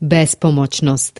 bespomoćnost.